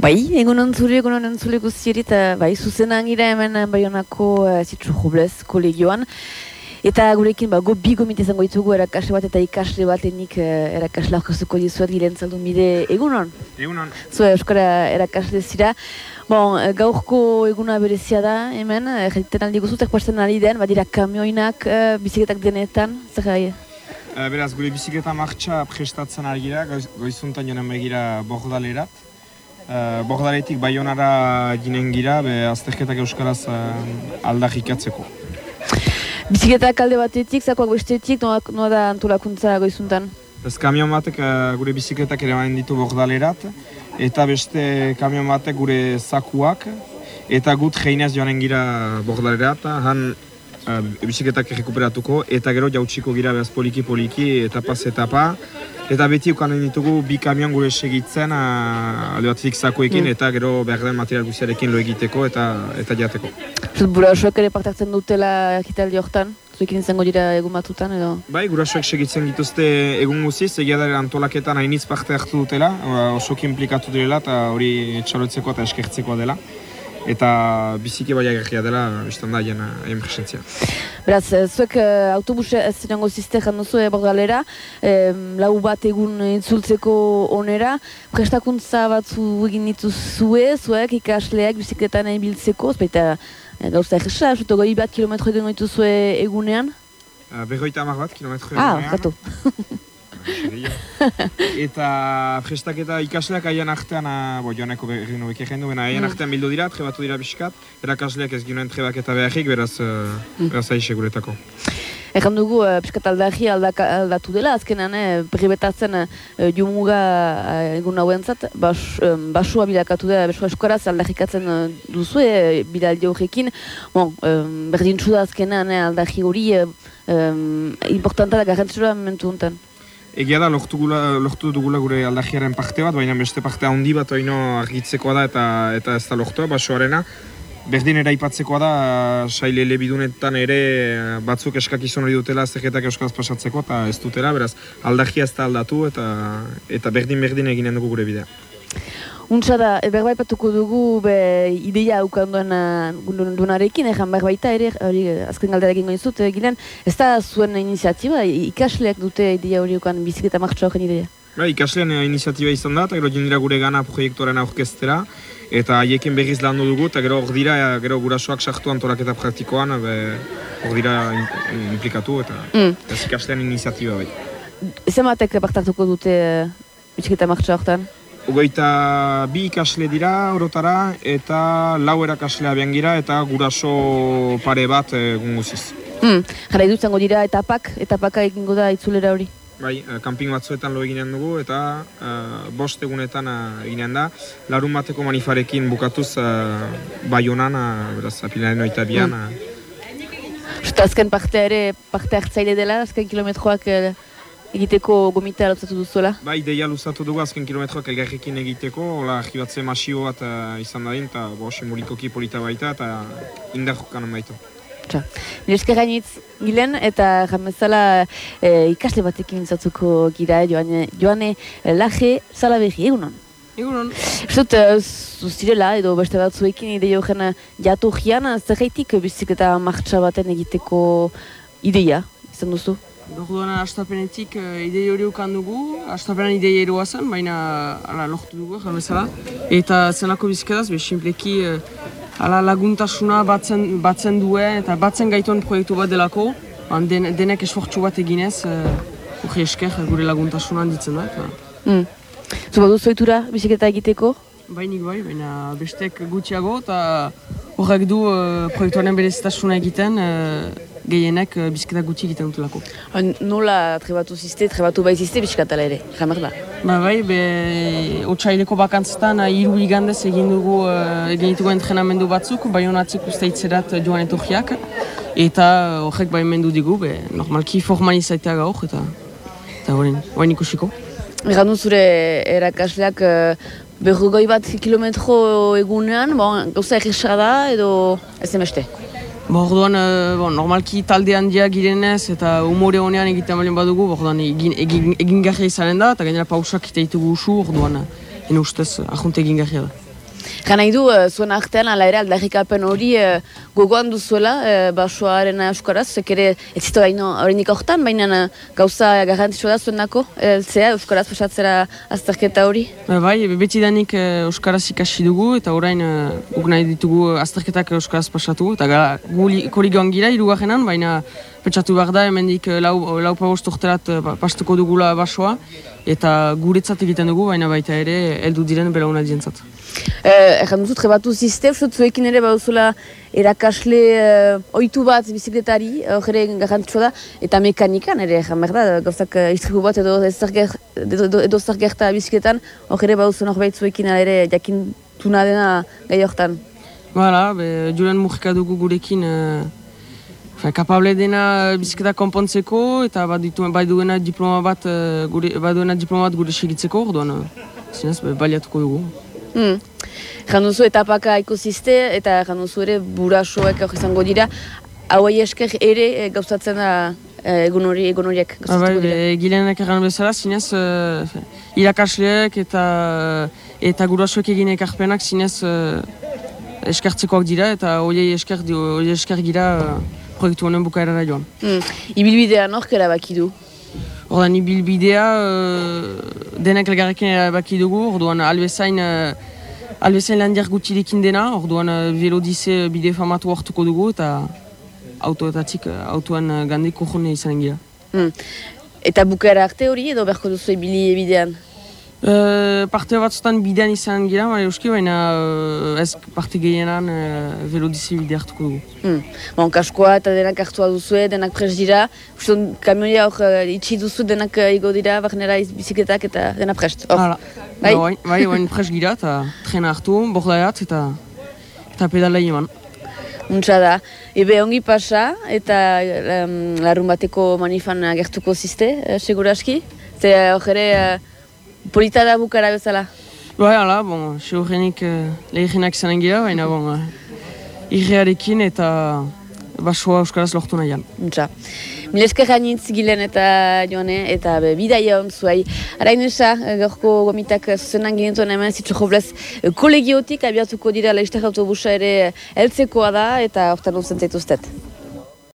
Bai, egunon zure, egunon zure guztieri, eta bai, zuzenan gira hemen eh, Baionako uh, Zitru Joblez kolegioan. Eta gurekin, ba, go bi gomite zango ditugu erakasle bat eta ikasle bat enik uh, erakasle aurkazuko dizuet giren zaldu mide egunon. Egunon. Zue Euskara erakasle zira. Bon, gaurko eguna berezia da hemen, jaiten aldi guzutek pasten ari den, badira kamioinak, uh, biziketak denetan, zer gai? Uh, beraz, gure bizikleta martxa prestatzen ari gira, goiz, goizuntan joan begira bordalerat. Uh, bordaletik baionara ginen gira, be azterketak euskaraz uh, aldak ikatzeko. Biziketak alde batetik, zakoak bestetik, noa, noa da antolakuntza goizuntan? Ez kamion batek uh, gure bizikletak ere bain ditu bordalerat, eta beste kamion batek gure zakuak, eta gut jeinez joanen gira bordalerat, han uh, bizikletak errekuperatuko, eta gero jautsiko gira behaz poliki-poliki, etapaz etapa, Eta beti ukanen ditugu bi kamion gure segitzen alde bat fixakoekin mm. eta gero behar den material guziarekin lo egiteko eta eta jateko. Zut burasoek ere partaktzen dutela ekitaldi hortan? Zuekin izango dira egun batutan edo? Bai, gurasoek segitzen dituzte egun guziz, egia da antolaketan hainitz parte hartu dutela, osoki implikatu direla eta hori txalotzeko eta eskertzeko dela eta biziki bai agerria dela, biztan da, haien presentzia. Beraz, eh, zuek uh, autobus ez zirengo ziste janduzu eborgalera, eh, lau bat egun itzultzeko onera, prestakuntza batzu egin dituzue, zuek ikasleak bizikletan nahi biltzeko, baita gauza egisa, zuto goi bat kilometro egin dituzue egunean? Berroita amar bat kilometro ah, egunean. Ah, gatu. eta prestaketa ikasleak haien artean, bo joaneko berri nubek egin duena, haien mm. artean bildu dira, trebatu dira biskat, erakasleak ez ginoen trebaketa beharrik, beraz, uh, beraz aixe guretako. Egan dugu, uh, piskat aldahi aldatu dela, azkenan, eh, pribetatzen uh, jumuga uh, egun hauen zat, bas, um, basua bilakatu da, basua eskoraz aldahikatzen uh, duzu, e, bidaldi horrekin. Bon, um, berdin txuda azkenan eh, aldahi hori, um, importanta da garrantzura mentu honetan. Egia da, lortu, gula, lortu dugula gure aldagiaren parte bat, baina beste parte handi bat oino argitzekoa da eta eta ez da lortua, basoarena. Berdin ere ipatzekoa da, saile elebidunetan ere batzuk eskakizun hori dutela azteketak euskaraz pasatzeko eta ez dutela, beraz aldagia ez da aldatu eta eta berdin-berdin eginen dugu gure bidea. Untsa da, e, berbai patuko dugu be, ideia aukan duen duenarekin, egan berbaita ere, hori azken galdera egin goizut, e, gilean, ez da zuen iniziatiba, ikasleak dute ideia hori ukan bizikleta martxa horren ideia? Ba, ikaslean iniziatiba izan da, eta gero jendira gure gana proiektoren aurkestera, eta haiekin berriz landu dugu, eta gero hor dira, gero gurasoak sartu antolaketa praktikoan, hor dira implikatu, eta mm. ez ikaslean iniziatiba bai. Zematek partatuko dute bizikleta martxa horretan? Ogeita bi ikasle dira orotara eta lau erakaslea gira eta guraso pare bat egun guziz. Hmm. Jara iduzango dira etapak, etapaka egingo da itzulera hori? Bai, eh, batzuetan lo eginen dugu eta uh, bost egunetan uh, eginen da. Larun bateko manifarekin bukatuz uh, bai honan, uh, beraz, apilaren oita bian. Hmm. Uh. azken parte ere, parte hartzaile dela, azken kilometroak egiteko gomita luzatu duzuela? Ba, ideia luzatu dugu azken kilometroak elgarrekin egiteko, hola argibatze masio bat uh, izan da eta bo, simbolikoki polita baita, eta indar jokan baitu. Txa, nire gilen, eta jamezala eh, ikasle batekin zatzuko gira, joane, joane eh, laje zala behi, egunon? Egunon. Zut, zuzirela, edo beste batzuekin ideia horren jatu jian, zer bizik eta martxa baten egiteko ideia, izan duzu? Gordoan astapenetik uh, idei hori ukan dugu, astapenan idei eroa zen, baina ala, lortu dugu, jamezala. Eta zenako bizikadaz, be, simpleki uh, ala, laguntasuna batzen, batzen duen eta batzen gaituen proiektu bat delako, ban, den, denek esfortzu bat eginez, uh, esker gure laguntasuna handitzen da. Eta... Mm. Zuba duzoitura biziketa egiteko? Bainik bai, baina bestek gutxiago eta horrek du uh, proiektuaren berezitasuna egiten, gehienek uh, bizketa gutxi egiten dutelako. Nola trebatu ziste, trebatu bai ziste bizkatala ere, jamar da? Ba bai, be, otxaileko bakantzetan, uh, iru igandez egin dugu, uh, egin ditugu entrenamendu batzuk, bai honatzik uste itzerat joan etorriak, eta horrek bai mendu digu, be, normalki formalizaitea gaur, eta eta horrein, ikusiko. Egan zure erakasleak uh, berrogoi bat kilometro egunean, bon, gauza egisa da edo ez emeste? Ba, orduan, e, bon, normalki talde handia girenez eta umore honean egiten balen badugu, ba, orduan egin, egin, egin izanen da, eta gainera pausak ite ditugu usu, orduan, ene ustez, ahonte egin da. Gana du, uh, zuen artean, ala ere, aldarrikapen hori gogoan duzuela, uh, basoaren euskaraz, zek ere, ez zitu baino, horrenik horretan, baina uh, gauza garrantzitsua da zuen nako, eltzea, euskaraz pasatzera azterketa hori? Ba, bai, beti danik euskaraz ikasi dugu, eta orain guk nahi ditugu azterketak euskaraz pasatu, eta gara, gu joan gira, irugarrenan, baina pentsatu behar da, hemendik lau, lau pabost urterat pastuko dugula basoa, eta guretzat egiten dugu, baina baita ere, heldu diren belauna dientzat. Eh, Egan duzu, trebatu ziste, zuekin ere bauzula erakasle uh, oitu bat bizikletari, horre uh, garrantzua da, eta mekanikan ere, egan behar da, gauzak uh, istriku bat edo edo zergerta bizikletan, horre bauzu norbait zuekin ere jakin tuna dena gai hortan. Bara, be, julen mugika dugu gurekin, uh, kapable dena bizikleta konpontzeko, eta bat bai duena diploma bat, uh, gure, bat duena diploma bat gure segitzeko, orduan, uh, zinez, baliatuko dugu. Hmm. Janduzu etapaka ikusizte eta janduzu ere burasoek hori izango dira. Hauai esker ere e, gauzatzen da egun hori egun horiek gauzatuko dira. Bai, gilenak erran bezala, zinez e, irakasleak eta eta gurasoek egin ekarpenak zinez e, eskertzekoak dira eta hori esker, esker gira proiektu honen bukaerara joan. Hmm. Ibilbidea nork erabaki du? Ordan ibilbidea uh, denak elgarrekin erabaki dugu, orduan albezain, uh, albezain lan gutxirekin dena, orduan uh, velodize bide famatu hartuko dugu eta autoetatik autoan uh, gandik urrune izan gira. Hmm. Eta bukaera arte hori edo berko duzu ibili bidean? Uh, parte batzutan bidean izan gira, mara euski, baina uh, ez parte gehienan uh, velodizi bide hartuko dugu. Hmm. Bon, kaskoa eta denak hartua duzue, denak pres dira, uston kamioia hor uh, itxi duzu denak uh, igo dira, baknera biziketak eta denak prest. Hala, bai, bai, bai, bai pres gira eta trena hartu, bordaiat eta eta pedala eman. Untsa da. Ebe ongi pasa eta um, larun bateko manifan gertuko ziste, uh, seguraski. Ze hor ere, Polita da bukara bezala? Bai, ala, bon, seurrenik uh, lehirenak zanen gira, baina bon, uh, irrearekin eta basoa euskaraz lortu nahian. Untza. Mileske janitz gilen eta joane, eta be, bidaia hon zuai. Arain esa, eh, gaurko gomitak zuzenan ginetuen hemen zitsu joblez kolegiotik, abiatuko dira lehistak autobusa ere heltzekoa da, eta hortan uzen zaituztet.